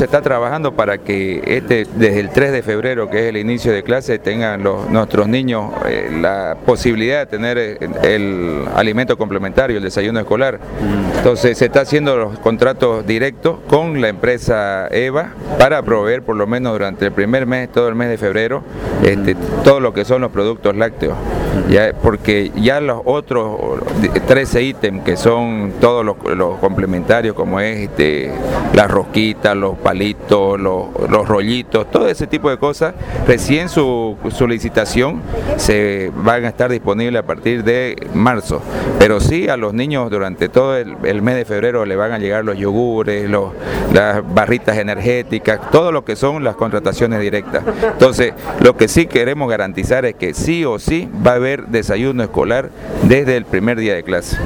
se está trabajando para que este, desde el 3 de febrero, que es el inicio de clase, tengan los, nuestros niños eh, la posibilidad de tener el, el, alimento complementario, el desayuno escolar. Mm. Entonces se está haciendo los contratos directos con la empresa EVA para proveer por lo menos durante el primer mes, todo el mes de febrero, este, todo lo que son los productos lácteos. Ya, porque ya los otros 13 ítems que son todos los, los complementarios como es este, las rosquitas, los palitos, los, los, rollitos, todo ese tipo de cosas, recién su, su licitación se van a estar disponibles a partir de marzo. Pero sí a los niños durante todo el, el mes de febrero le van a llegar los yogures, los, las barritas energéticas, todo lo que son las contrataciones directas. Entonces, lo que sí queremos garantizar es que sí o sí va a haber desayuno escolar desde el primer día de clase.